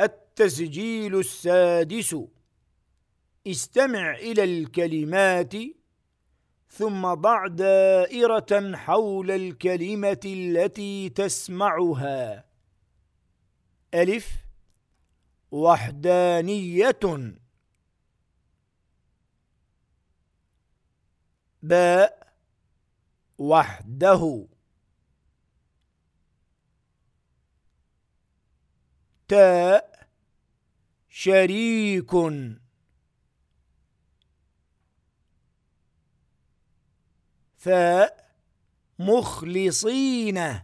التسجيل السادس. استمع إلى الكلمات ثم ضع دائرة حول الكلمة التي تسمعها. ألف. وحدانية. باء. وحده. تاء. شريك. ثاء مخلصين.